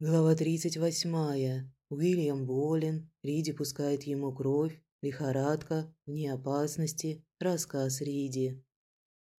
Глава 38. Уильям болен, Риди пускает ему кровь, лихорадка, вне опасности, рассказ Риди.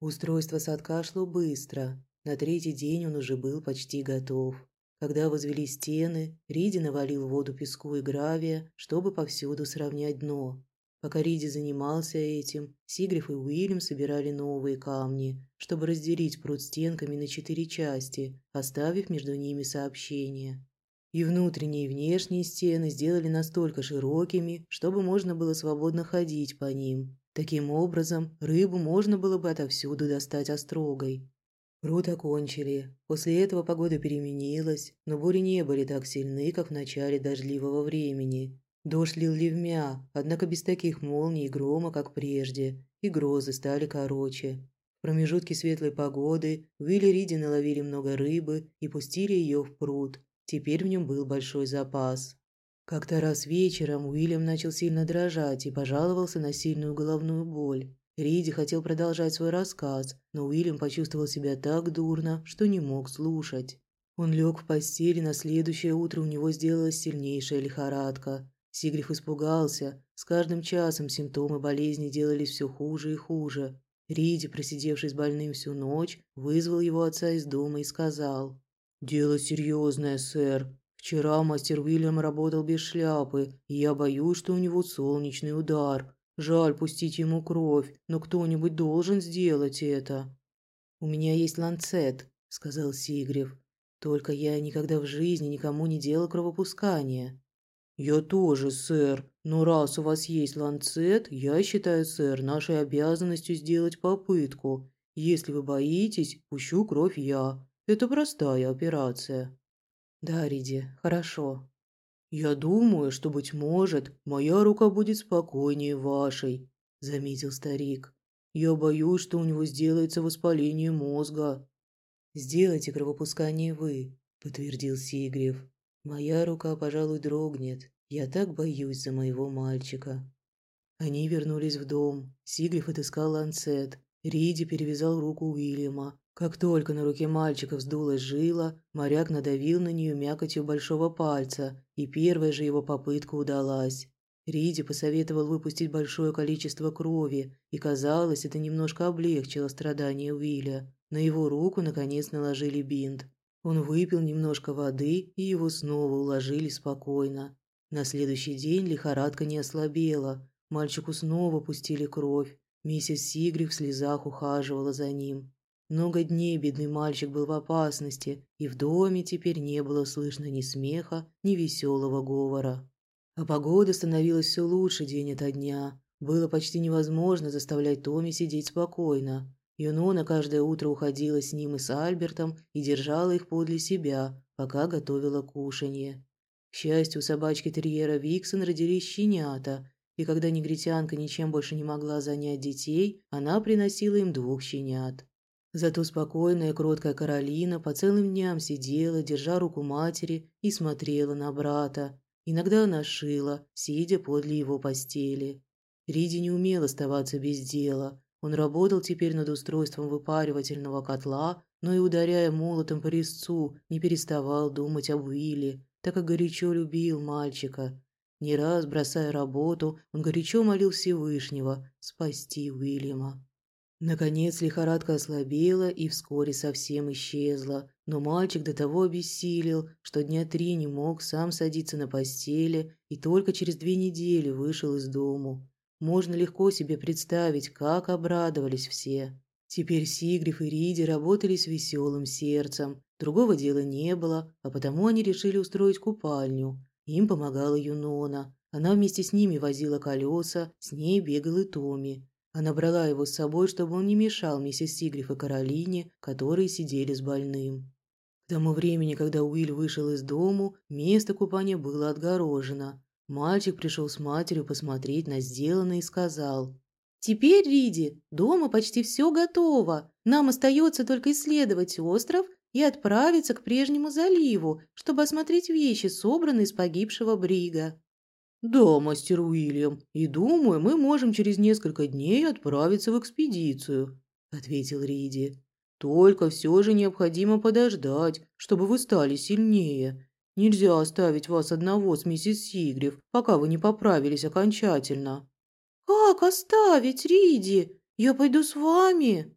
Устройство садка шло быстро. На третий день он уже был почти готов. Когда возвели стены, Риди навалил воду песку и гравия, чтобы повсюду сравнять дно. Пока Риди занимался этим, Сигриф и Уильям собирали новые камни, чтобы разделить пруд стенками на четыре части, оставив между ними сообщение. И внутренние и внешние стены сделали настолько широкими, чтобы можно было свободно ходить по ним. Таким образом, рыбу можно было бы отовсюду достать острогой. Пруд окончили. После этого погода переменилась, но бури не были так сильны, как в начале дождливого времени. Дождь лил ливмя, однако без таких молний и грома, как прежде, и грозы стали короче. В промежутке светлой погоды Уилли Риди наловили много рыбы и пустили ее в пруд. Теперь в нем был большой запас. Как-то раз вечером Уильям начал сильно дрожать и пожаловался на сильную головную боль. Риди хотел продолжать свой рассказ, но Уильям почувствовал себя так дурно, что не мог слушать. Он лег в постели, на следующее утро у него сделалась сильнейшая лихорадка. Сигриф испугался. С каждым часом симптомы болезни делались все хуже и хуже. Риди, просидевший с больным всю ночь, вызвал его отца из дома и сказал. «Дело серьезное, сэр. Вчера мастер Уильям работал без шляпы, и я боюсь, что у него солнечный удар. Жаль пустить ему кровь, но кто-нибудь должен сделать это». «У меня есть ланцет», — сказал Сигрев. «Только я никогда в жизни никому не делал кровопускания». «Я тоже, сэр. Но раз у вас есть ланцет, я считаю, сэр, нашей обязанностью сделать попытку. Если вы боитесь, пущу кровь я. Это простая операция». «Да, Риди, хорошо». «Я думаю, что, быть может, моя рука будет спокойнее вашей», – заметил старик. «Я боюсь, что у него сделается воспаление мозга». «Сделайте кровопускание вы», – подтвердил Сигрев. Моя рука, пожалуй, дрогнет. Я так боюсь за моего мальчика. Они вернулись в дом. Сигриф отыскал ланцет. Риди перевязал руку Уильяма. Как только на руке мальчика вздулась жила, моряк надавил на нее мякотью большого пальца, и первая же его попытка удалась. Риди посоветовал выпустить большое количество крови, и, казалось, это немножко облегчило страдания Уилля. На его руку, наконец, наложили бинт. Он выпил немножко воды, и его снова уложили спокойно. На следующий день лихорадка не ослабела. Мальчику снова пустили кровь. Миссис Сигри в слезах ухаживала за ним. Много дней бедный мальчик был в опасности, и в доме теперь не было слышно ни смеха, ни веселого говора. А погода становилась все лучше день ото дня. Было почти невозможно заставлять Томми сидеть спокойно. Юнона каждое утро уходила с ним и с Альбертом и держала их подле себя, пока готовила кушанье. К счастью, у собачки-терьера Виксон родились щенята, и когда негритянка ничем больше не могла занять детей, она приносила им двух щенят. Зато спокойная кроткая Каролина по целым дням сидела, держа руку матери, и смотрела на брата. Иногда она шила, сидя подле его постели. Риди не умел оставаться без дела – он работал теперь над устройством выпаривательного котла, но и ударяя молотом по резцу, не переставал думать об Уилле, так как горячо любил мальчика. Не раз, бросая работу, он горячо молил Всевышнего спасти Уильяма. Наконец лихорадка ослабела и вскоре совсем исчезла, но мальчик до того обессилел, что дня три не мог сам садиться на постели и только через две недели вышел из дому. Можно легко себе представить, как обрадовались все. Теперь Сигриф и Риди работали с веселым сердцем. Другого дела не было, а потому они решили устроить купальню. Им помогала Юнона. Она вместе с ними возила колеса, с ней бегал и Томи. Она брала его с собой, чтобы он не мешал миссис Сигриф и Каролине, которые сидели с больным. К тому времени, когда Уилл вышел из дому, место купания было отгорожено. Мальчик пришел с матерью посмотреть на сделанное и сказал. «Теперь, Риди, дома почти все готово. Нам остается только исследовать остров и отправиться к прежнему заливу, чтобы осмотреть вещи, собранные из погибшего брига». «Да, мастер Уильям, и думаю, мы можем через несколько дней отправиться в экспедицию», – ответил Риди. «Только все же необходимо подождать, чтобы вы стали сильнее. Нельзя оставить вас одного с миссис Сигрев, пока вы не поправились окончательно». «Как оставить, Риди? Я пойду с вами».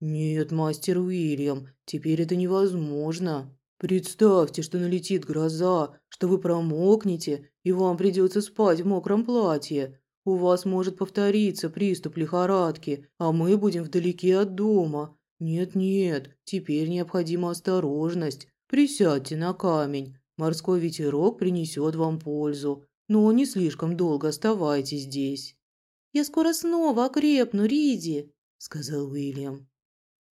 «Нет, мастер Уильям, теперь это невозможно. Представьте, что налетит гроза, что вы промокнете, и вам придется спать в мокром платье. У вас может повториться приступ лихорадки, а мы будем вдалеке от дома. Нет-нет, теперь необходима осторожность. Присядьте на камень. Морской ветерок принесет вам пользу, но не слишком долго оставайтесь здесь». «Я скоро снова окрепну, Риди», — сказал Уильям.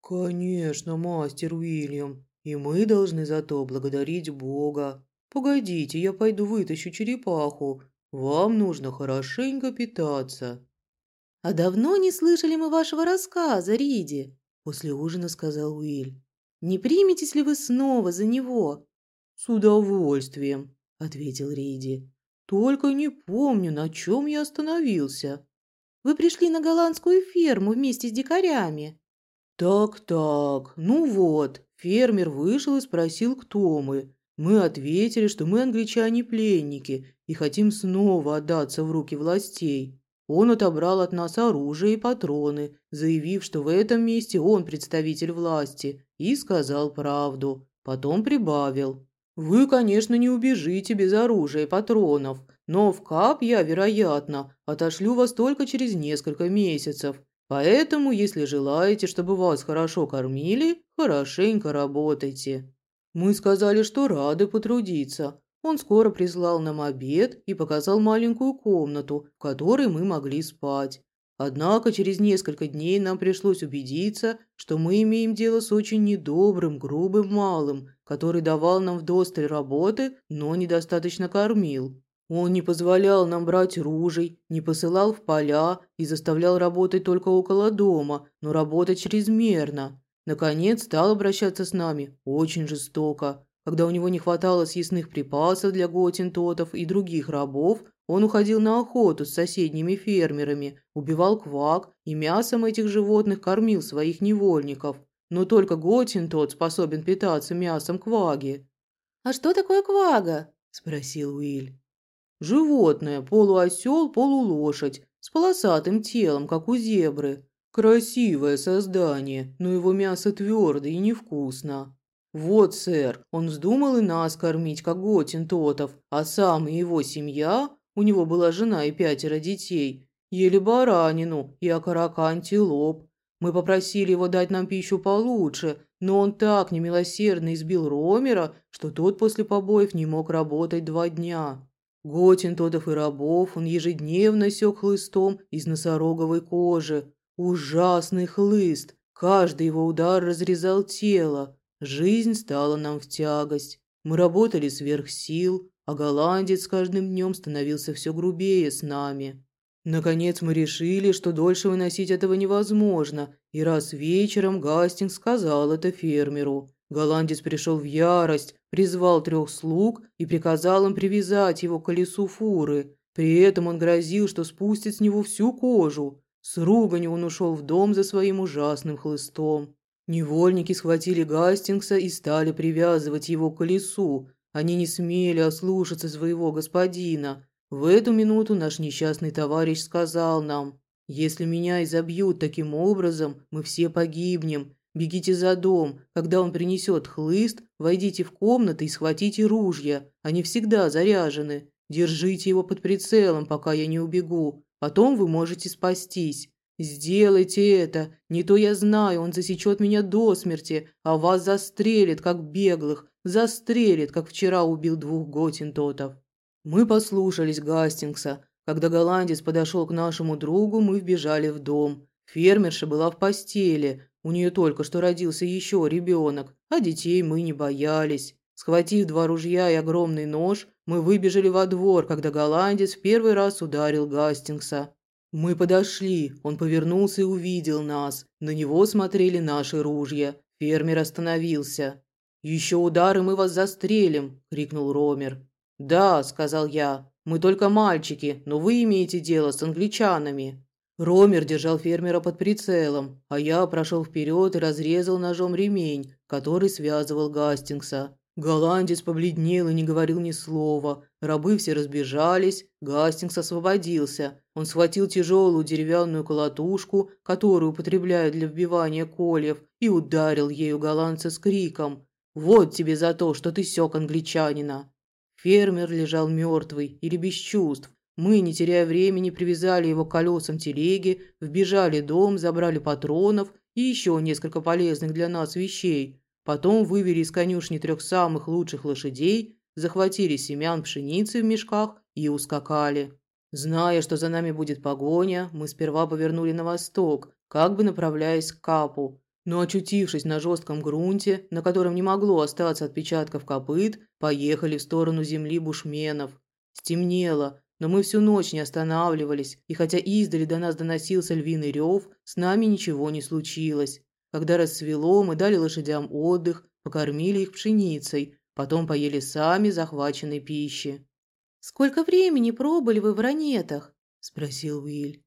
«Конечно, мастер Уильям, и мы должны за то благодарить Бога. Погодите, я пойду вытащу черепаху. Вам нужно хорошенько питаться». «А давно не слышали мы вашего рассказа, Риди?» После ужина сказал Уиль. «Не приметесь ли вы снова за него?» «С удовольствием», — ответил Риди. «Только не помню, на чем я остановился». «Вы пришли на голландскую ферму вместе с дикарями». «Так-так, ну вот, фермер вышел и спросил, кто мы. Мы ответили, что мы англичане-пленники и хотим снова отдаться в руки властей. Он отобрал от нас оружие и патроны, заявив, что в этом месте он представитель власти, и сказал правду. Потом прибавил. «Вы, конечно, не убежите без оружия и патронов, но в КАП я, вероятно, отошлю вас только через несколько месяцев. Поэтому, если желаете, чтобы вас хорошо кормили, хорошенько работайте». Мы сказали, что рады потрудиться, он скоро прислал нам обед и показал маленькую комнату, в которой мы могли спать. Однако через несколько дней нам пришлось убедиться, что мы имеем дело с очень недобрым, грубым малым, который давал нам вдосталь работы, но недостаточно кормил. Он не позволял нам брать ружей, не посылал в поля и заставлял работать только около дома, но работать чрезмерно. Наконец стал обращаться с нами очень жестоко. Когда у него не хватало съестных припасов для готентотов и других рабов, он уходил на охоту с соседними фермерами, убивал квак и мясом этих животных кормил своих невольников. Но только готентот способен питаться мясом кваги. «А что такое квага?» – спросил Уиль. «Животное, полуосел, полулошадь, с полосатым телом, как у зебры. Красивое создание, но его мясо твердое и невкусно. «Вот, сэр, он вздумал и нас кормить, как готентотов, а сам и его семья, у него была жена и пятеро детей, ели баранину и окорока антилоп. Мы попросили его дать нам пищу получше, но он так немилосердно избил Ромера, что тот после побоев не мог работать два дня. Готентотов и рабов он ежедневно сёк хлыстом из носороговой кожи. Ужасный хлыст, каждый его удар разрезал тело, Жизнь стала нам в тягость. Мы работали сверх сил, а голландец с каждым днем становился все грубее с нами. Наконец мы решили, что дольше выносить этого невозможно, и раз вечером Гастинг сказал это фермеру. Голландец пришел в ярость, призвал трех слуг и приказал им привязать его к колесу фуры. При этом он грозил, что спустит с него всю кожу. С руганью он ушел в дом за своим ужасным хлыстом. Невольники схватили Гастингса и стали привязывать его к колесу. Они не смели ослушаться своего господина. В эту минуту наш несчастный товарищ сказал нам, «Если меня изобьют таким образом, мы все погибнем. Бегите за дом. Когда он принесет хлыст, войдите в комнаты и схватите ружья. Они всегда заряжены. Держите его под прицелом, пока я не убегу. Потом вы можете спастись. «Сделайте это! Не то я знаю, он засечет меня до смерти, а вас застрелит, как беглых, застрелит, как вчера убил двух готентотов». Мы послушались Гастингса. Когда голландец подошел к нашему другу, мы вбежали в дом. Фермерша была в постели, у нее только что родился еще ребенок, а детей мы не боялись. Схватив два ружья и огромный нож, мы выбежали во двор, когда голландец в первый раз ударил Гастингса. Мы подошли, он повернулся и увидел нас. На него смотрели наши ружья. Фермер остановился. «Еще удары мы вас застрелим!» – крикнул Ромер. «Да», – сказал я, – «мы только мальчики, но вы имеете дело с англичанами». Ромер держал фермера под прицелом, а я прошел вперед и разрезал ножом ремень, который связывал Гастингса. Голландец побледнел и не говорил ни слова. Рабы все разбежались, Гастингс освободился. Он схватил тяжелую деревянную колотушку, которую употребляют для вбивания кольев, и ударил ею голландца с криком «Вот тебе за то, что ты сёк англичанина!» Фермер лежал мертвый или без чувств. Мы, не теряя времени, привязали его к телеги, вбежали дом, забрали патронов и еще несколько полезных для нас вещей – Потом вывели из конюшни трех самых лучших лошадей, захватили семян пшеницы в мешках и ускакали. Зная, что за нами будет погоня, мы сперва повернули на восток, как бы направляясь к Капу. Но очутившись на жестком грунте, на котором не могло остаться отпечатков копыт, поехали в сторону земли бушменов. Стемнело, но мы всю ночь не останавливались, и хотя издали до нас доносился львиный рев, с нами ничего не случилось. Когда рассвело, мы дали лошадям отдых, покормили их пшеницей, потом поели сами захваченной пищи. «Сколько времени пробыли вы в ранетах?» – спросил Уиль.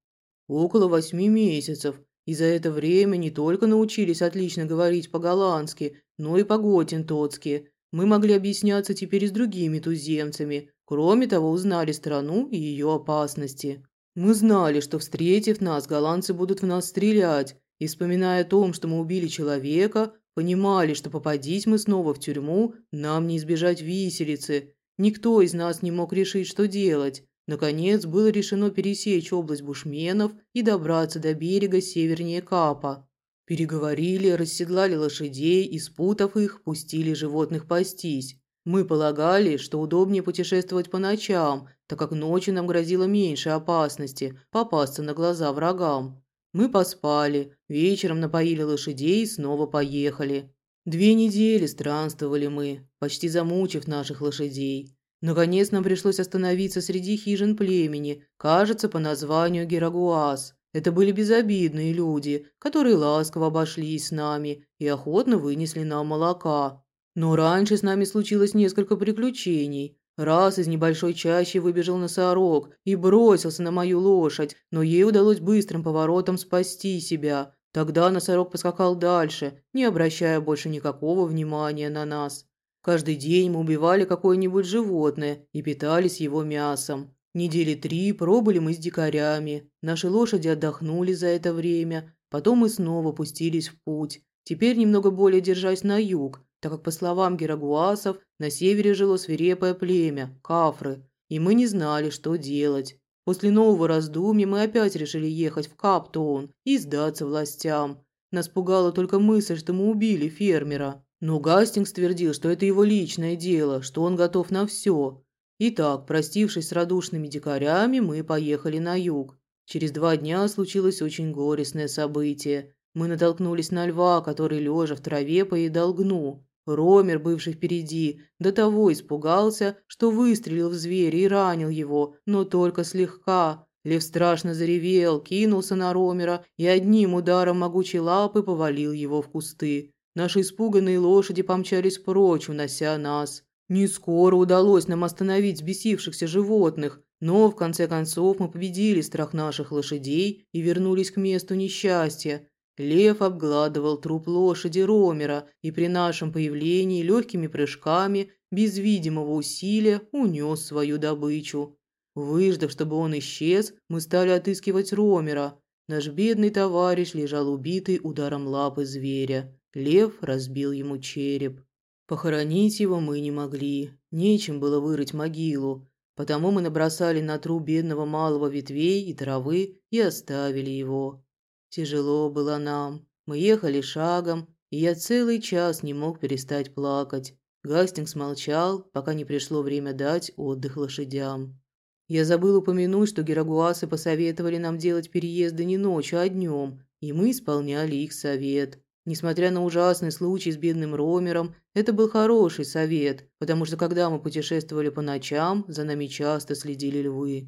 «Около восьми месяцев, и за это время не только научились отлично говорить по-голландски, но и по-готентотски. Мы могли объясняться теперь и с другими туземцами. Кроме того, узнали страну и ее опасности. Мы знали, что, встретив нас, голландцы будут в нас стрелять, и, вспоминая о том, что мы убили человека, понимали, что попадись мы снова в тюрьму, нам не избежать виселицы. Никто из нас не мог решить, что делать. Наконец, было решено пересечь область бушменов и добраться до берега севернее Капа. Переговорили, расседлали лошадей и, спутав их, пустили животных пастись. Мы полагали, что удобнее путешествовать по ночам, так как ночью нам грозило меньше опасности попасться на глаза врагам. Мы поспали, вечером напоили лошадей и снова поехали. Две недели странствовали мы, почти замучив наших лошадей. Наконец нам пришлось остановиться среди хижин племени, кажется, по названию Герагуас. Это были безобидные люди, которые ласково обошлись с нами и охотно вынесли нам молока. Но раньше с нами случилось несколько приключений. Раз из небольшой чащи выбежал носорог и бросился на мою лошадь, но ей удалось быстрым поворотом спасти себя. Тогда носорог поскакал дальше, не обращая больше никакого внимания на нас. Каждый день мы убивали какое-нибудь животное и питались его мясом. Недели три пробыли мы с дикарями. Наши лошади отдохнули за это время. Потом мы снова пустились в путь. Теперь немного более держась на юг, так как, по словам герагуасов, на севере жило свирепое племя – кафры, и мы не знали, что делать. После нового раздумья мы опять решили ехать в Каптоун и сдаться властям. Нас пугала только мысль, что мы убили фермера. Но Гастингс твердил, что это его личное дело, что он готов на все. Итак, простившись с радушными дикарями, мы поехали на юг. Через два дня случилось очень горестное событие. Мы натолкнулись на льва, который, лежа в траве, поедал гну. Ромер, бывший впереди, до того испугался, что выстрелил в зверя и ранил его, но только слегка. Лев страшно заревел, кинулся на Ромера и одним ударом могучей лапы повалил его в кусты. Наши испуганные лошади помчались прочь, унося нас. Не скоро удалось нам остановить взбесившихся животных, но в конце концов мы победили страх наших лошадей и вернулись к месту несчастья. Лев обгладывал труп лошади Ромера и при нашем появлении легкими прыжками, без видимого усилия, унес свою добычу. Выждав, чтобы он исчез, мы стали отыскивать Ромера. Наш бедный товарищ лежал убитый ударом лапы зверя. Лев разбил ему череп. Похоронить его мы не могли, нечем было вырыть могилу, потому мы набросали на труп бедного малого ветвей и травы и оставили его. Тяжело было нам. Мы ехали шагом, и я целый час не мог перестать плакать. Гастингс молчал, пока не пришло время дать отдых лошадям. Я забыл упомянуть, что герагуасы посоветовали нам делать переезды не ночью, а днем, и мы исполняли их совет. Несмотря на ужасный случай с бедным Ромером, это был хороший совет, потому что когда мы путешествовали по ночам, за нами часто следили львы.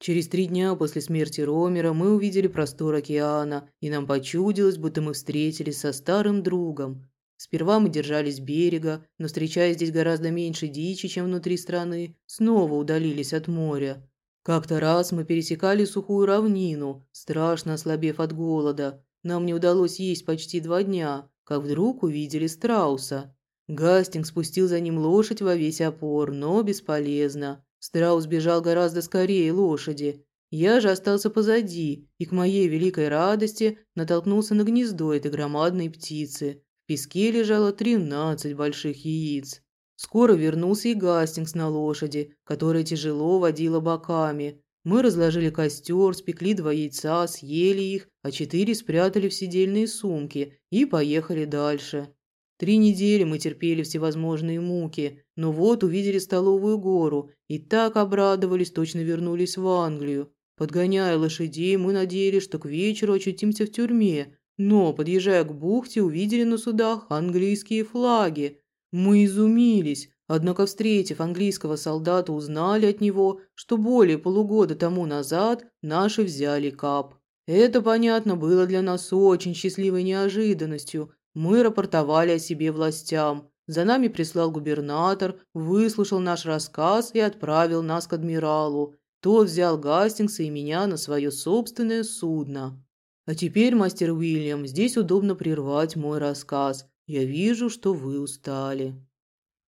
Через три дня после смерти Ромера мы увидели простор океана, и нам почудилось, будто мы встретились со старым другом. Сперва мы держались берега, но, встречая здесь гораздо меньше дичи, чем внутри страны, снова удалились от моря. Как-то раз мы пересекали сухую равнину, страшно ослабев от голода. Нам не удалось есть почти два дня, как вдруг увидели страуса. Гастинг спустил за ним лошадь во весь опор, но бесполезно. Страус бежал гораздо скорее лошади. Я же остался позади и, к моей великой радости, натолкнулся на гнездо этой громадной птицы. В песке лежало тринадцать больших яиц. Скоро вернулся и Гастингс на лошади, которая тяжело водила боками. Мы разложили костер, спекли два яйца, съели их, а четыре спрятали в сидельные сумки и поехали дальше. Три недели мы терпели всевозможные муки, но вот увидели столовую гору и так обрадовались, точно вернулись в Англию. Подгоняя лошадей, мы надеялись, что к вечеру очутимся в тюрьме, но, подъезжая к бухте, увидели на судах английские флаги. Мы изумились, Однако, встретив английского солдата, узнали от него, что более полугода тому назад наши взяли Кап. Это, понятно, было для нас очень счастливой неожиданностью. Мы рапортовали о себе властям. За нами прислал губернатор, выслушал наш рассказ и отправил нас к адмиралу. Тот взял Гастингса и меня на свое собственное судно. А теперь, мастер Уильям, здесь удобно прервать мой рассказ. Я вижу, что вы устали.